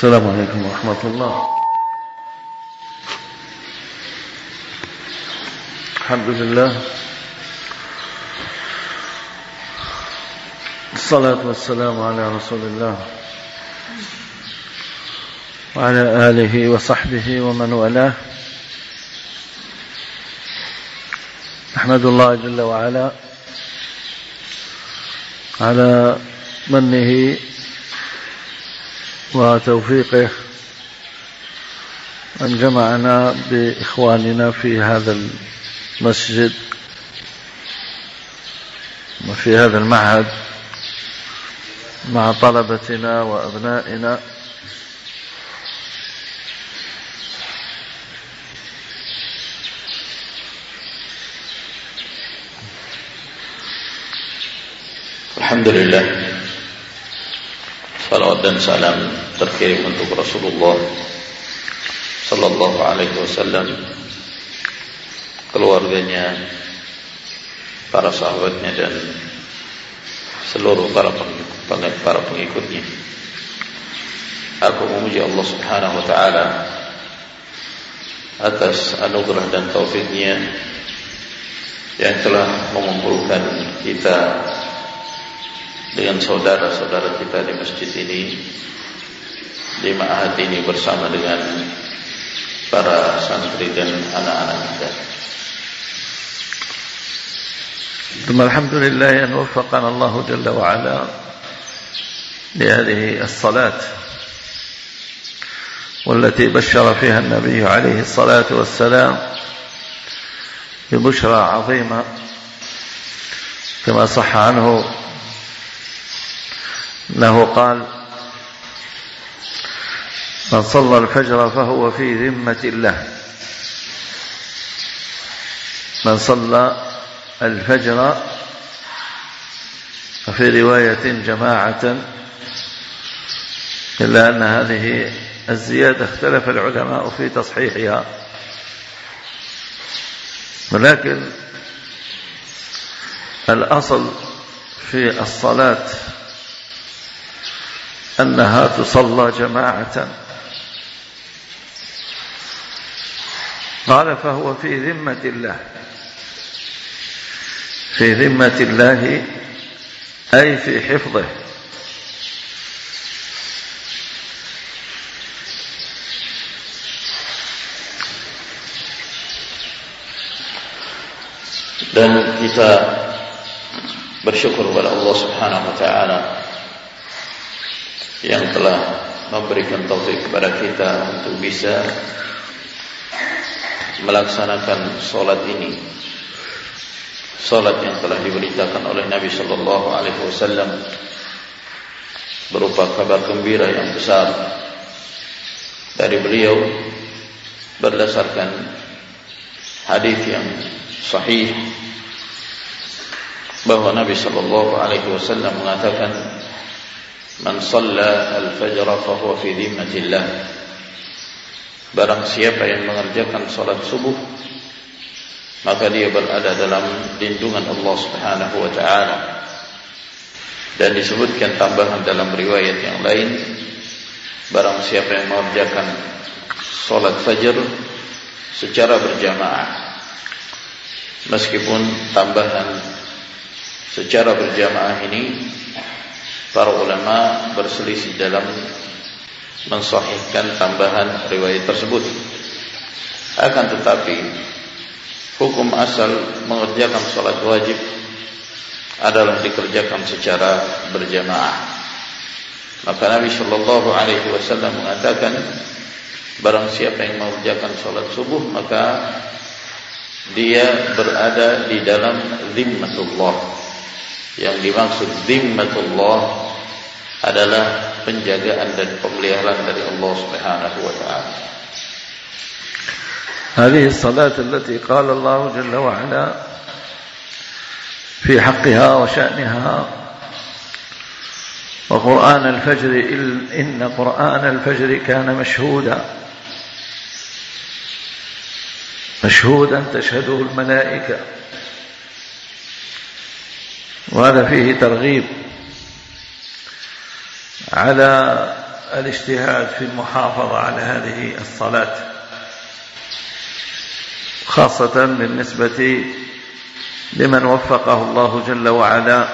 السلام عليكم ورحمة الله. الحمد لله. الصلاة والسلام على رسول الله. وعلى آله وصحبه ومن والاه. نحمد الله جل وعلا على منه وتوفيقه أن جمعنا بإخواننا في هذا المسجد وفي هذا المعهد مع طلبتنا وأبنائنا. Alhamdulillah Salawat dan salam terkirim untuk Rasulullah Sallallahu alaihi wasallam Keluarganya Para sahabatnya dan Seluruh para pengikut, para pengikutnya. Aku memuji Allah subhanahu wa ta'ala Atas anugerah dan taufiknya Yang telah mengumpulkan kita dengan saudara-saudara kita di masjid ini di ma'had ini bersama dengan para santri dan anak-anak kita. ثم الحمد لله أن وفقنا الله جل وعلا لهذه الصلاة والتي بشر فيها النبي عليه الصلاة والسلام ببشرى عظيمة كما صح عنه أنه قال من صلى الفجر فهو في ذمة الله. من صلى الفجر في رواية جماعة إلا أن هذه الزيادة اختلف العلماء في تصحيحها. ولكن الأصل في الصلاة أنها تصلى جماعة. قال فهو في ذمة الله. في ذمة الله أي في حفظه. Dan kita bersyukur kepada Allah Subhanahu wa taala yang telah memberikan taufik kepada kita untuk bisa melaksanakan solat ini. Solat yang telah diberitakan oleh Nabi sallallahu alaihi wasallam berupa kabar gembira yang besar dari beliau berdasarkan hadis yang sahih bahwa Nabi sallallahu alaihi wasallam mengatakan Man salla al-fajr fa huwa fi dhimmatillah. Barang siapa yang mengerjakan salat subuh maka dia berada dalam lindungan Allah Subhanahu wa taala. Dan disebutkan tambahan dalam riwayat yang lain barang siapa yang mengerjakan salat fajr secara berjamaah meskipun tambahan secara berjamaah ini para ulama berselisih dalam mensahihkan tambahan riwayat tersebut. Akan tetapi hukum asal mengerjakan salat wajib adalah dikerjakan secara berjamaah. Maka Nabi sallallahu alaihi wasallam mengatakan barang siapa yang mengerjakan salat subuh maka dia berada di dalam zimmatullah. Yang dimaksud zimmatullah adalah penjagaan dan pemeliharaan dari Allah Subhanahu wa taala. هذه الصلاة التي قال الله جل وعلا في حقها وشأنها وقرآن الفجر إن قرآن الفجر كان مشهودا. مشهودا تشهده الملائكة. وهذا فيه ترغيب. على الاجتهاد في المحافظة على هذه الصلاة خاصة بالنسبة لمن وفقه الله جل وعلا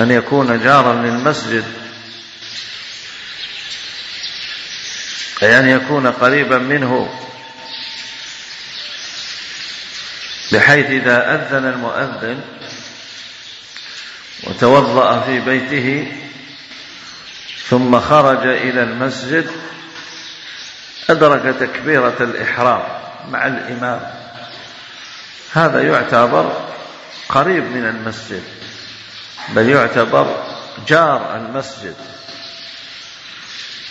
أن يكون جارا للمسجد أي أن يكون قريبا منه بحيث إذا أذن المؤذن وتوضأ في بيته ثم خرج إلى المسجد أدرك تكبيرة الإحرام مع الإمام. هذا يعتبر قريب من المسجد بل يعتبر جار المسجد.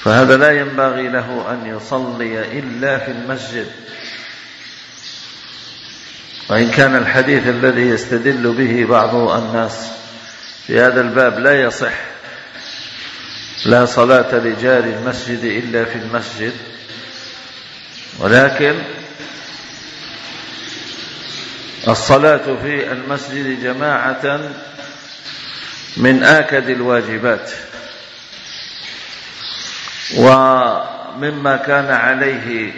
فهذا لا ينبغي له أن يصلي إلا في المسجد. وإن كان الحديث الذي يستدل به بعض الناس في هذا الباب لا يصح. لا صلاة لجار المسجد إلا في المسجد. ولكن الصلاة في المسجد جماعة من آكد الواجبات. ومما كان عليه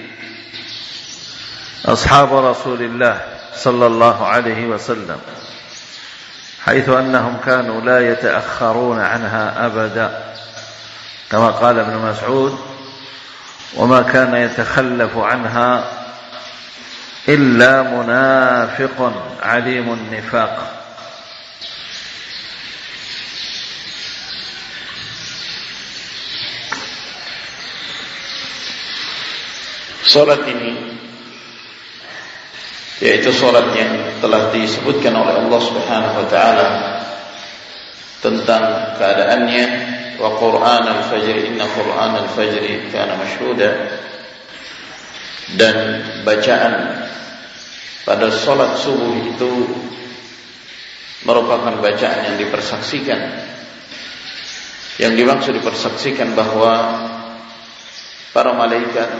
أصحاب رسول الله صلى الله عليه وسلم حيث أنهم كانوا لا يتأخرون عنها أبدا. كما قال ابن مسعود وما كان يتخلف عنها إلا منافق عليم النفاق Surat ini yaitu surat yang telah disebutkan oleh Allah Subhanahu wa taala tentang keadaannya Qur'an al-fajr inna Qur'an al-fajr kana mashhuda dan bacaan pada solat subuh itu merupakan bacaan yang dipersaksikan. Yang dimaksud dipersaksikan bahwa para malaikat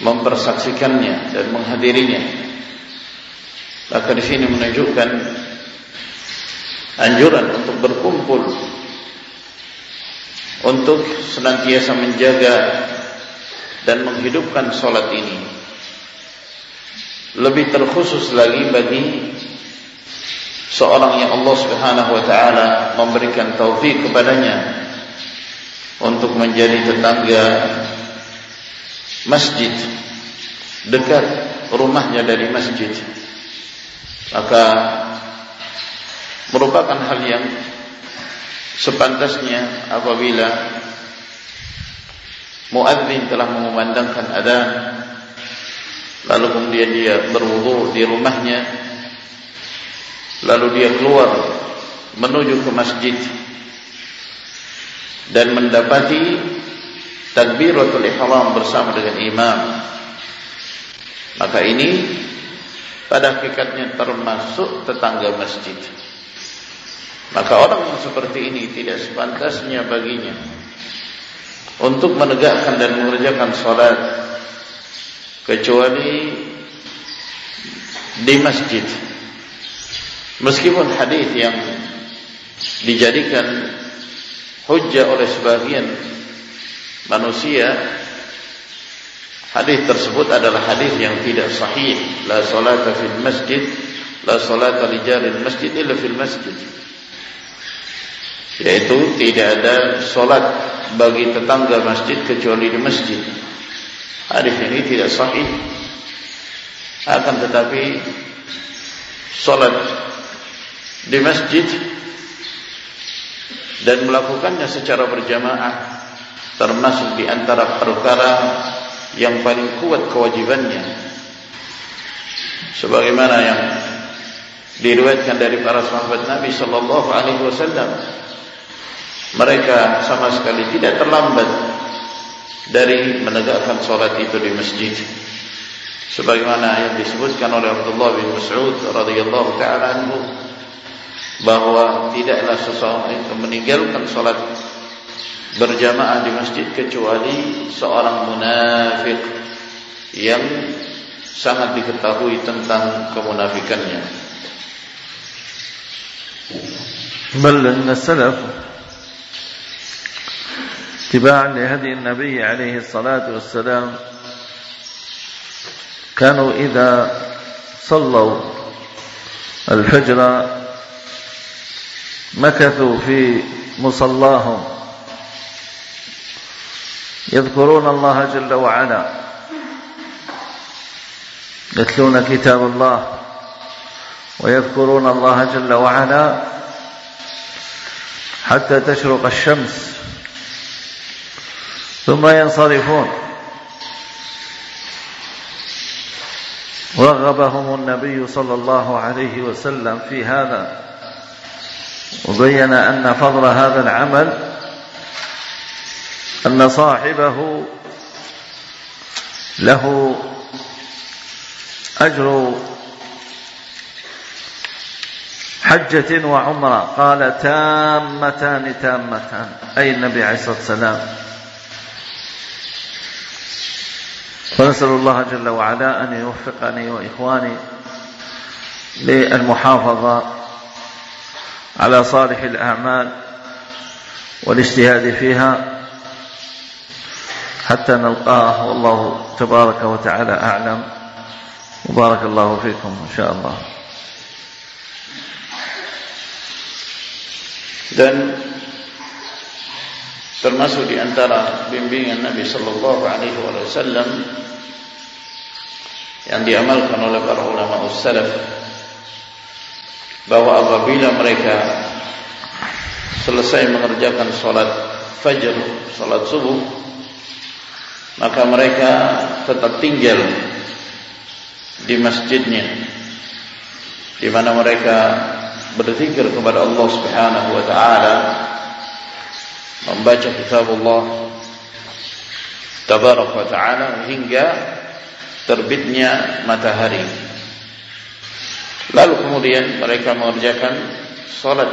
mempersaksikannya dan menghadirinya. Maka di sini menunjukkan anjuran untuk berkumpul untuk senantiasa menjaga dan menghidupkan solat ini. Lebih terkhusus lagi bagi seorang yang Allah Subhanahu wa taala memberikan taufik kepadanya untuk menjadi tetangga masjid dekat rumahnya dari masjid. Maka merupakan hal yang sepantasnya apabila muadzin telah mengumandangkan adzan lalu kemudian dia berwudu di rumahnya lalu dia keluar menuju ke masjid dan mendapati takbiratul ihram bersama dengan imam maka ini pada hakikatnya termasuk tetangga masjid maka orang yang seperti ini tidak sepantasnya baginya untuk menegakkan dan mengerjakan salat kecuali di masjid. Meskipun hadis yang dijadikan hujjah oleh sebagian manusia hadis tersebut adalah hadis yang tidak sahih. La salata fil masjid la salata li masjid illa fil masjid yaitu tidak ada solat bagi tetangga masjid kecuali di masjid. Hadis ini tidak sahih. Akan tetapi solat di masjid dan melakukannya secara berjamaah termasuk di antara perkara yang paling kuat kewajibannya. Sebagaimana yang diriwayatkan dari para sahabat Nabi sallallahu alaihi wasallam mereka sama sekali tidak terlambat dari menegakkan salat itu di masjid sebagaimana yang disebutkan oleh Abdullah bin Mas'ud radhiyallahu taala anhu bahwa tidaklah seseorang itu meninggalkan salat berjamaah di masjid kecuali seorang munafik yang sangat diketahui tentang kemunafikannya. بل أن السلف اتباعا لهدي النبي عليه الصلاة والسلام. كانوا إذا صلوا الفجر مكثوا في مصلاهم. يذكرون الله جل وعلا. يتلون كتاب الله. ويذكرون الله جل وعلا حتى تشرق الشمس. ثم ينصرفون. رغبهم النبي صلى الله عليه وسلم في هذا. وبين أن فضل هذا العمل أن صاحبه له أجر حجة وعمرة. قال تامتان تامتان. أي النبي عليه الصلاة والسلام. فنسأل الله جل وعلا أن يوفقني وإخواني للمحافظة على صالح الأعمال والاجتهاد فيها حتى نلقاه والله تبارك وتعالى أعلم. وبارك الله فيكم إن شاء الله. Dan termasuk di antara bimbingan Nabi sallallahu alaihi wasallam yang diamalkan oleh para ulama salaf bahwa apabila mereka selesai mengerjakan salat fajr, salat subuh maka mereka tetap tinggal di masjidnya di mana mereka berzikir kepada Allah Subhanahu wa taala membaca kitab Allah tabarak wa taala hingga terbitnya matahari. Lalu kemudian mereka mengerjakan salat.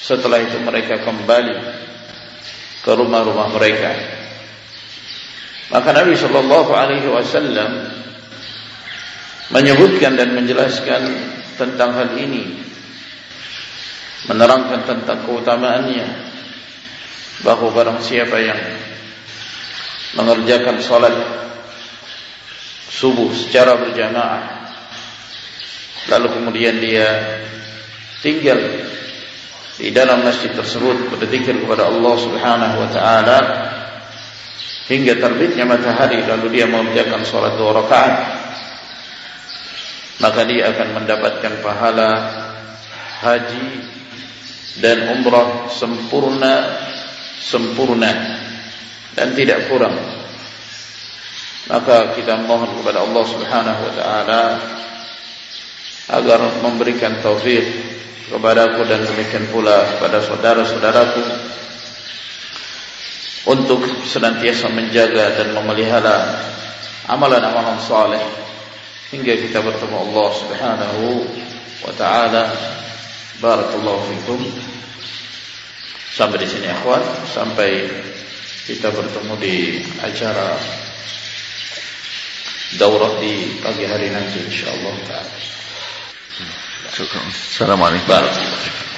Setelah itu mereka kembali ke rumah-rumah mereka. Maka Nabi sallallahu alaihi wasallam menyebutkan dan menjelaskan tentang hal ini menerangkan tentang keutamaannya bahawa barang siapa yang mengerjakan salat subuh secara berjamaah lalu kemudian dia tinggal di dalam masjid tersebut berzikir kepada Allah Subhanahu wa taala hingga terbitnya matahari lalu dia mengerjakan salat dua rakaat maka dia akan mendapatkan pahala haji dan umrah sempurna sempurna dan tidak kurang. Maka kita mohon kepada Allah Subhanahu wa taala agar memberikan taufik kepadaku dan demikian pula kepada saudara-saudaraku untuk senantiasa menjaga dan memelihara amalan-amalan saleh hingga kita bertemu Allah Subhanahu wa taala. Barakallahu fikum Sampai di sini akhwat Sampai kita bertemu di acara Daurah di pagi hari nanti InsyaAllah Assalamualaikum. Warahmatullahi wabarakatuh